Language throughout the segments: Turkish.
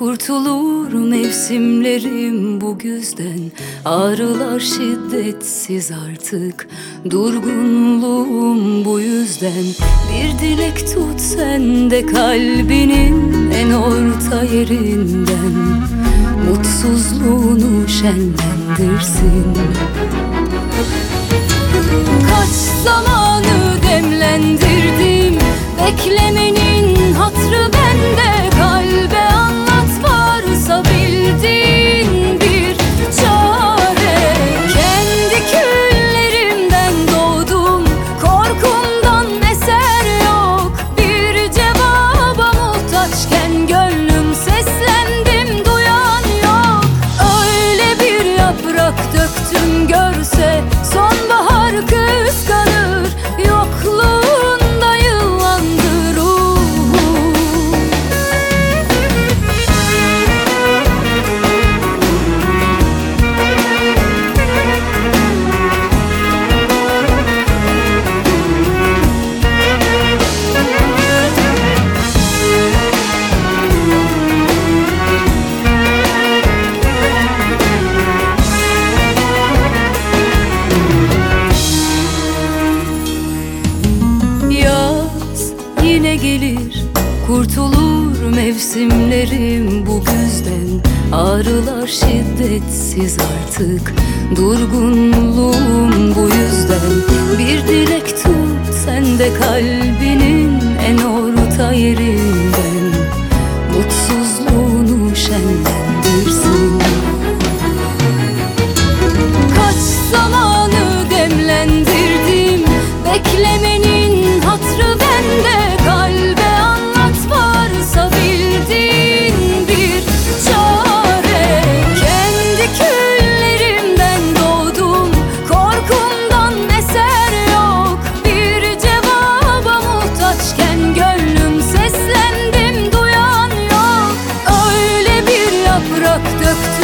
Kurtulur mevsimlerim bu güzden. Ağrılar şiddetsiz artık Durgunluğum bu yüzden. Bir dilek tut sen de kalbinin en orta yerinden. Mutsuzluğunu şenlendirsin. Kaç zamanı gönlüm seslendim gelir Kurtulur mevsimlerim bu güzden Ağrılar şiddetsiz artık Durgunluğum bu yüzden. Bir dilek tut sen de kalbinin döktü.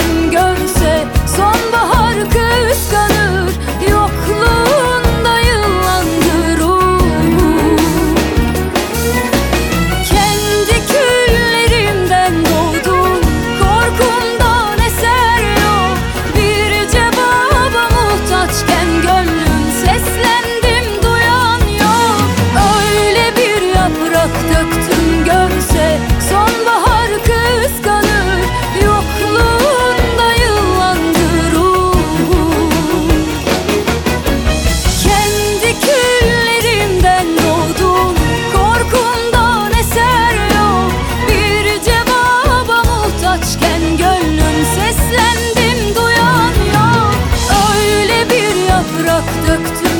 bıktım